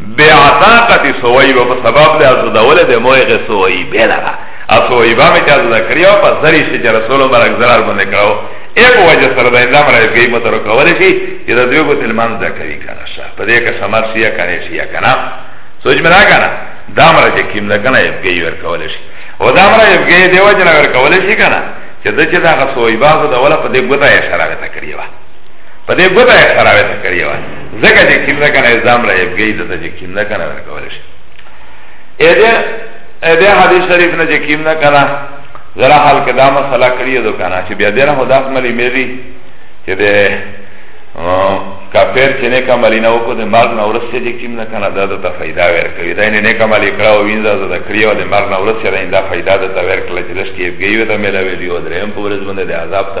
بعتاقت سویبه په سبب د ازدول د مویغ سویبه لرا اسویبه می چاز ذکریو په زری شی چې رسول مرک زرار باندې کړو ایک وجه سره د اندام راځي گئی متر کول شي چې د دوی کو تلمان د کوي کنه شه په دې کې سمر شیا کنه شیا کنه سوچ مې نه کنه دا مرا چې کیم نه کنه ایک گئی ور کول شي او دا مرا ایک گئی دی وجه نه ور کول شي کنه چې د چې دا غسویبه د ولا په دې ګوتا یې سره تا کړی و په دې ګوته یې خرابه ته کړی و ځکه چې کیم نه کنه ځام را یې گئی دته چې کیم نه کنه ورکول شي اې دې اې دې حدیث شریف نه چې کیم نه کنه زرا حال کې دا مسله کړی دو کنه چې بیا دې نه هدا ملي مېری چې دې کافر چې نه کمالي نه وکړو د مرګ نه ورسته چې کیم نه کنه دا ته فائدہ ورکړي دا نه نه کمالي کړو وینځه دا کړی و د مرګ نه ورسته دا فائدہ د ته ورکړل چې لښتې گئی و ته مې لا ویډیو درېم پورز باندې د عذاب ته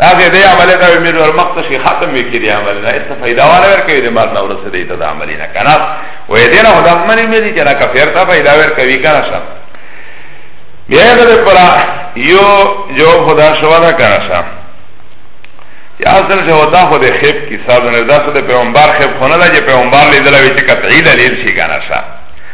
هغه دې عمل ته امید ور مخ ته شي ختم وکړي عمل نه څه فائدہ ولا ورکوي دې مرنا ورسې دې ته عمل نه کنه وې دې نه هدا منی مې دي چې نه کفر ته فائدہ ورکوي کنه شم بیا دې پر یو جو خدا شوا دا کنه شم یا اصل چې ودا خو دې خیب کی صاحب نه دا څه پیغمبر خیب خونه دا چې پیغمبر لیدل وی چې قطعی دلیل شي کنه شم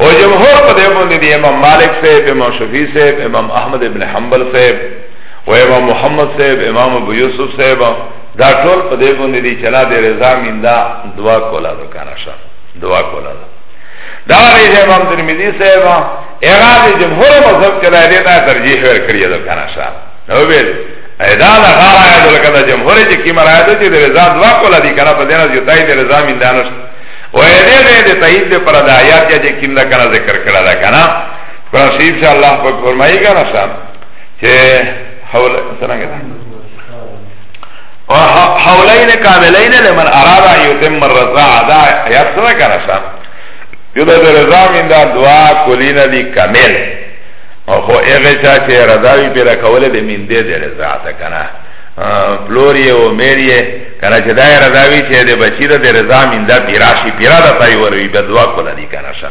او جمهور په دې باندې دی امام مالک صاحب امام شفیع صاحب امام احمد ابن حنبل صاحب او امام محمد صاحب امام ابو یوسف صاحب دا ټول په دې باندې دی چلا دې رضا میندا دعا کولا ده کنه شا دعا کولا ده دا دی امام ترمذی صاحب هغه دی جمهور مذهب چلا دې ته ترجیح ور کړی ده کنه شا نو ویل ایدا دا غار آیا دلکه دا جمهور چې کی مرایته چې رضا دعا کولا دی کنه په دې نه جوتای دې رضا میندا نشته او ایده غیر ده تایید ده پر ده آیات یا جه کم ده کنا ذکر کرده ده کنا قرآن شریف شا اللہ پاک فرمائی گا نشا چه حول سنگه ده حولین کاملین لمن ارادا یتم الرضا ده آیات سنگه کنا شا یو ده رضا من ده دعا کلین دی کامل او خو ایغه چا چه رضاوی پیدا کوله ده من ده ده رضا ده کنا پلوریه و میریه کنه چې دا رضا وی چې د بچی د رضا مینده پیراشی پیرا د پای وروي به دعا کوله دی کنه شه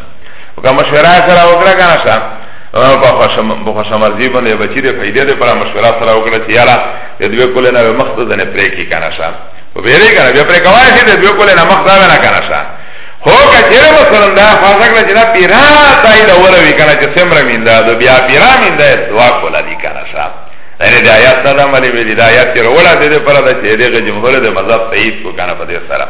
وکړه مشوره سره وکړه کنه شه په خوشم په خوشم ارزي باندې بچی د فائدې د پر مشوره سره وکړه چې یاره د دوی کول نه مخ ته نه پرې کی کنه شه په ویری کنه بیا پرې کوي چې د دوی کول نه مخ دا نه کنه شه هو کچره مثلا دا فاصله چې دا پیرا دای دا وروي کنه چې سمره مینده د بیا پیرا مینده دعا کوله دی کنه شه یعنی د آیات نه دا معنی ویلی د آیات کې رولا دې پر دا چې دغه جمهور د مذهب تایید کو کنه په دې سره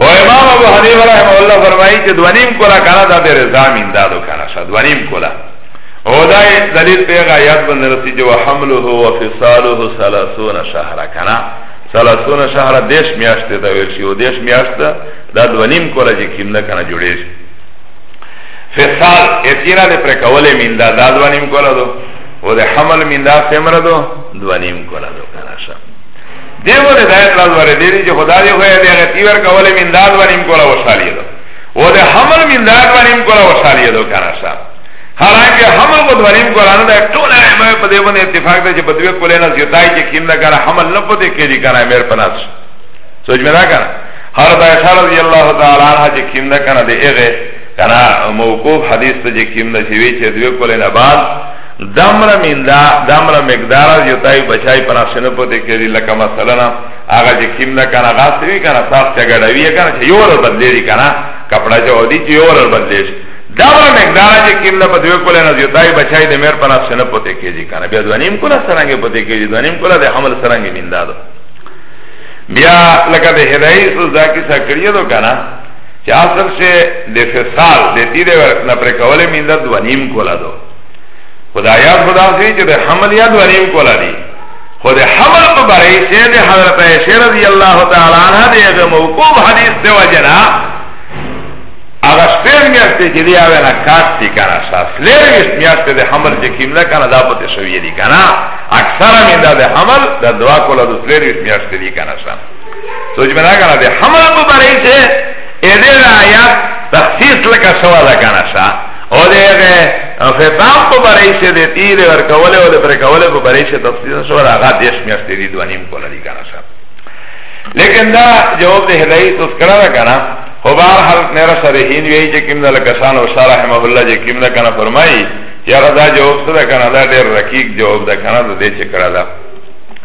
او امام ابو حنیفه رحمه الله فرمایي چې دونیم کولا کنه دا به رضا مين دادو کنه شا دونیم کولا او دا دلیل پیغه آیات باندې رسی چې وحمله وفصاله 30 شهر کنه 30 شهر دیش میاشت ته ویل شي او دیش میاشت دا دونیم کولا چې کیمنه کنه جوړې شي فصال اتینا دې پر کوله مين دا دادوانیم کولا دو و ده حمل من دا سمره دو دو نیم کلا دو کنشا ده و ده دایت راز وره دیدی چه خدا دی خوی ده غتی ور کولی من دا دو نیم کلا وشالی دو و ده حمل من دا دو نیم کلا وشالی دو کنشا حالانکه حمل کو دو نیم کلا نو ده طول اعمای پا ده بند اتفاق ده چه بدوی کولی نا زیتای چه کم ده کنه حمل نپو ده که دی کنه امیر پناس سوچ می دا کنه حضرت عائشہ رضی اللہ تعالی عنہ چه کم ده کنه ده اغه کنا موقوف حدیث ته چې کیم نه شوی چې دوی کولې نه بعد دمر میندا دمر مقدار یو تای بچای پر افسنه پته کړي لکه مثلا هغه چې کیم نه کنه غاسوی کنه صاف چګړوی کنه چې یو ور بدلېږي کنه کپڑا چې ودی چې یو ور بدلېږي دمر مقدار چې کیم نه په دوی کولې نه یو تای بچای د مر پر افسنه پته کړي کنه بیا دونیم کوله سرانګه پته کړي دونیم کوله د حمل سرانګه میندا دو بیا لکه د هدایت زاکی سکړی دو کنه چه اصل شه ده فصال ده تی ده نپرکول من ده دونیم کولا دو خدا یاد خدا سی چه ده حمل یا دونیم کولا دی خود حمل پا برای شه ده حضرت عیشه رضی اللہ تعالی عنہ ده اغا موقوب حدیث ده وجنا اغا شپیر میاشتی چه ده اوه نا کات تی کانا شا سلیر ویشت میاشتی ده حمل چه کم ده کانا دا پتی شویه دی کانا اکثر من ده حمل ده دوا کولا دو سلیر ویشت میاشتی دی کانا شا سوچ بنا کنا ده حمل کو برای چه ایده ده آیات تخصیص لکا شوا ده کنا شا او ده اغه فتام کو برای چه ده تیر ورکوله و ده برکوله کو برای چه تخصیص شوا ده آغا دیش میاشتی دی دوانیم کولا دی کنا شا لیکن دا جواب ده هدایت اس کرا ده کنا خو بار حال نیرا شرحین ویئی چه کم ده لکسان و شارح رحمه اللہ چه کم ده کنا فرمائی یا غدا جواب سره کنه دا ډیر رقیق جواب ده کنه دا دې چې کړه دا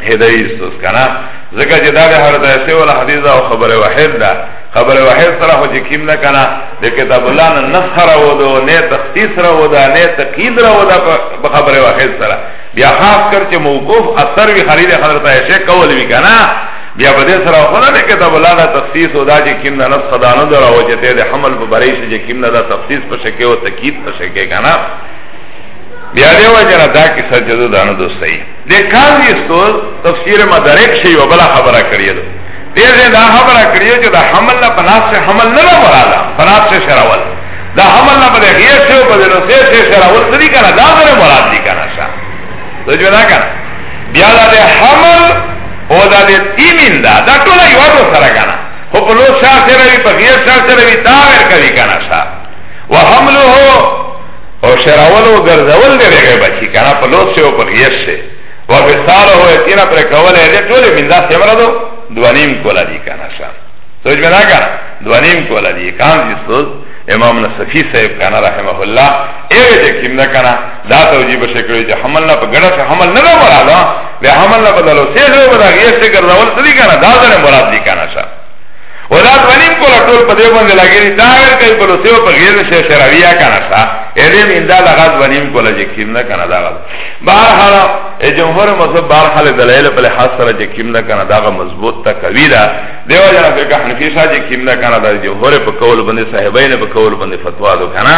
هدایستوس کنه ځکه چې دا به هر داسې ولا حدیث او خبره واحد ده خبره واحد سره خو چې کیم نه کنه د کتاب الله نه نصره و دو نه تخصیص را و ده نه تقید را و ده په خبره واحد سره بیا خاص کر چې موقوف اثر وی خلیل حضرت عائشہ کول وی کنه بیا په دې سره خو نه کتاب الله نه تخصیص او دا چې کیم نه نص خدا نه درا و چې د حمل په بریش چې کیم نه دا تخصیص په شکه او تقید په شکه کنه بیا دې وجه نه دا کیسه چې دا نه دوستای د قاضی استاد تفسیر مدارک شی او بلا خبره کړی ده دغه دا خبره کړی چې دا حمل نه پناس سے حمل نه مراده پناس سے شراول دا حمل نه بده غیر سے او بده نو سے سے شراول سری کنه دا غره مراد دی کنه شا تو جو نه کنه بیا دا حمل او دا د تیمین دا دا ټول یو ډول سره کنه خو په لوڅ شاه سره وی په غیر شاه سره وی دا ور کوي کنه شا وحمله او شراول او ګرځول دی هغه بچی کنه په لوس شه او په غیش شه و بساله او تینا پر کوله دې ټول بندا سمره دو دوانیم کولا دی کنه شا سوچ مې نه کنه دوانیم کولا دی کان دې سوز امام نصفی صاحب کنه رحمه الله اے دې کیم نه کنه دا توجیب شکل چې حمل نه په ګډه شه حمل نه مراد به حمل نه بدلو سه له بدل یې څه ګرځول دې کنه دا ځنه مراد دی کنه شا ودا دونیم کولا ټول په دې باندې لګېږي دا ور کوي په لوسه په غیر شې شراویا کنه تا اې اندا لغز ونیم کولا چې کیم نه کنه دا غل بهر حال ای جمهور مذهب بهر حال دلایل په لحاظ سره چې کیم نه کنه دا غ مضبوط تا کوي دا دیو جنا په که حنفی شاه چې کیم نه کنه دا جمهور په قول باندې صاحبین په قول باندې فتوا دو کنه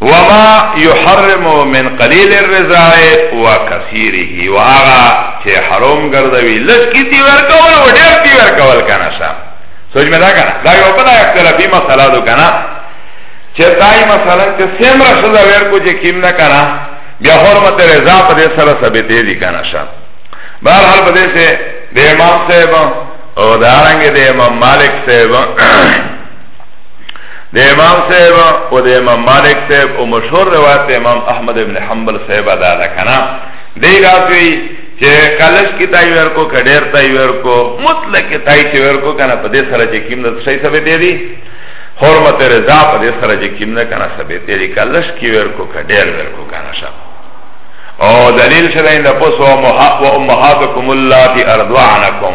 وما يحرم من قليل الرزاع وكثيره واغا چه حرام گردوی لس کی تی ورکول و دیر تی ورکول کنا شا سوچ میں دا کنا دا یو پدا اختلافی مسئلہ دو کنا چه تای مثلا چه سیم رشد ویر کو چه کم نکنا بیا حرمت رضا پا دی سر ثبتی دی کنا شا بارحال پا دی سے دی امام صاحب او دارنگ دی امام مالک صاحب د امام صاحب او د امام مالک صاحب او مشهور روایت د امام احمد ابن حنبل صاحب ادا ده کنه دی راځي چې کلش کی تای ورکو کډیر تای ورکو مطلق تای چې ورکو کنه په دې سره چې کیم د صحیح سبب دی دی حرمت رضا په دې سره چې کیم نه کنه سبب دی کلش کی ورکو کډیر ورکو کنه شپ او دلیل شده این دا پس و امهاتکم اللہ تی اردوانکم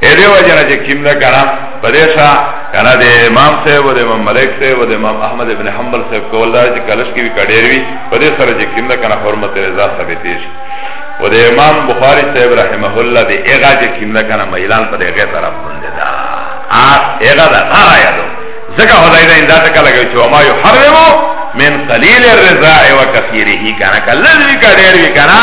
ایده وجه نه چه کم ده کنا پدیشا کنا ده امام صاحب و ده امام ملک صاحب و ده امام احمد ابن حنبل صاحب کول داره چه کلش کی بی کڑیر بی پدیش سر چه کم ده کنا حرمت رضا ثابتیش و ده امام بخاری صاحب رحمه الله ده اغا چه کم ده کنا میلان پده اغی طرف بنده ده آت اغا ده غار آیا دو زکا خدای ده اندازه کلگه چه وما یحرمو من قلیل الرضاء و کثیره کنا کلش بی کڑیر بی کنا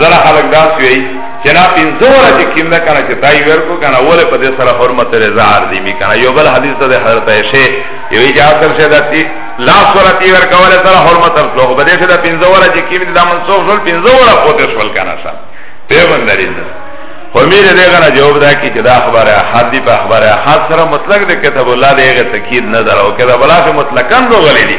زره خلق داس وی چه نا پینزو را چه کم ده کنا چه تایی ورکو کنا ولی پا ده سر حرمت رضا عرضی می کنا یو بل حدیث ده حضرت عیشه یوی چه آسر شه ده تی لاس ورا تی ورکو ولی سر حرمت رسلو خو بده شه ده پینزو را چه کم ده منصوف شل پینزو را پوتش ول کنا شا پیغن دارین ده خو میره ده کنا جواب ده کی چه ده اخبار احاد دی پا اخبار احاد سر مطلق ده کتب اللہ ده اغی تکید ندر او کتب اللہ شه مطلقا دو غلی دی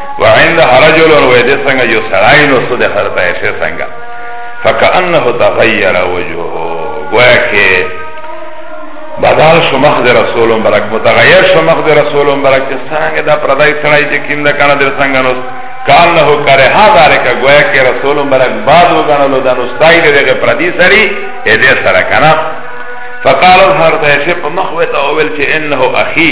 و عند رجل و دې څنګه یو سړی نو څه د خرته شي څنګه فکأنه تغیر وجهه گویا کې بدل شو مخ د رسول مبارک متغیر شو مخ د رسول مبارک چې څنګه دا پردای سړی چې کیم نه کنه در څنګه نو کان نه کرے ها دار کا گویا کې رسول مبارک بعد وګڼلو د نو ستای دغه پردی سړی اې دې سره کنه فقال هر ته شپ مخ وته اول چې انه اخی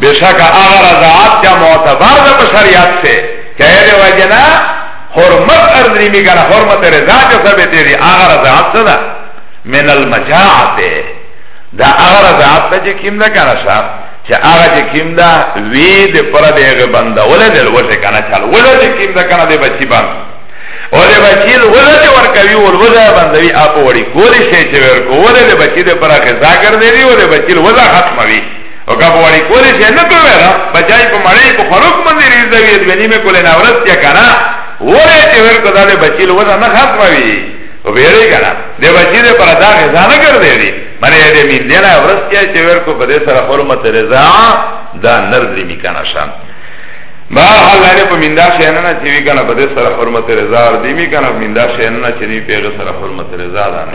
بشکا اغا رضاعت چا معتبر دا بشریعت سے چاہے دے وجنا حرمت اردری می کنا حرمت رضا چا ثبتی دی اغا رضاعت سا دا من المجاعت دا اغا رضاعت تا چا کم دا کنا شا چا اغا چا کم دا وی دے پر دے اغا بندا ولا دل وزے کنا چال ولا دے کم دا کنا دے بچی بان او دے بچی ولا دے ورکوی ولا بندوی آپ وڑی کولی شے چا ورکو ولا دے بچی دے پر اغا زاگر دے دی ولا بچی ولا ختم وی او که بواری کولی شی نکو ویرا بچای په مړی په خروک باندې ریزوی د ونی مې کولې نه ورس یا کنه وره چې ور کو دا بچی لو نه خاص وی او ویری کنه د بچی دې پر دا غزا نه کړ دی منه دې مين دی نه ورس کې چې ور کو په دې سره حرمت رضا دا نر دې می کنه شان بهر حال لري په میندا شي نه نه چې وی کنه په دې سره حرمت رضا دې می کنه میندا شي نه چې دې پیغه سره حرمت رضا دا نه